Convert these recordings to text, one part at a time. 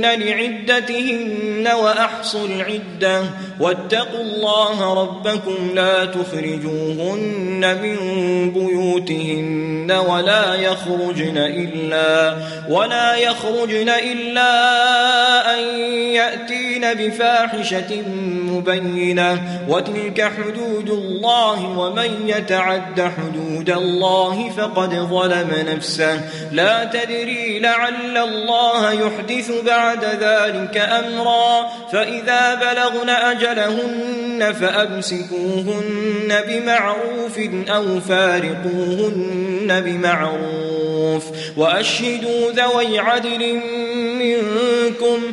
لعدتهن وأحصوا العدة واتقوا الله ربكم لا تخرجوهن من بيوتهن ولا يخرجن إلا ولا يخرجن إلا أن يأتين بفاحشة مبينة وتلك حدود الله ومن يتعد حدود الله فقد ظلم نفسه لا تدري لعل الله يحدث بعد ذلك أمرا فإذا بلغن أجلهن فأمسكوهن بمعروف أو فارقوهن بمعروف وأشهدوا ذوي عدل منكم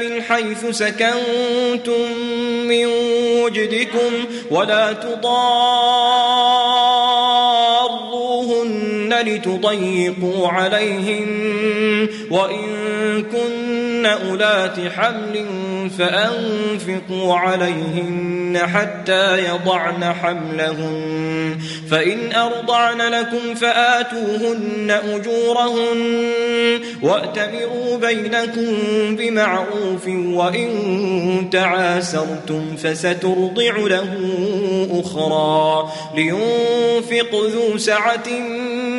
من حيث سكنتم من وجدكم ولا تضاروهن لتضيقوا عليهن وإن كن أولات حمل فأنفقوا عليهن حتى يضعن حملهن فإن أرضعن لكم فآتوهن أجورهن وأتمروا بينكم بمعروف وإن تعاسرتم فسترضع له أخرى لينفق ذو سعة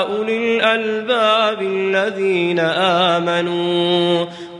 أولي الألباب الذين آمنوا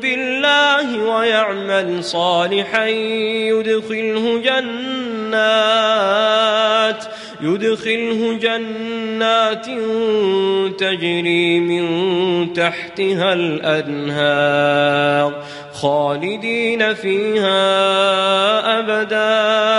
بالله ويعمل صالحا يدخله جنات يدخله جنات تجري من تحتها الأنهار خالدين فيها أبدا.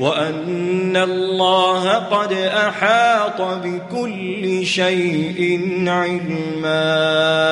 وأن الله قد أحاط بكل شيء علما.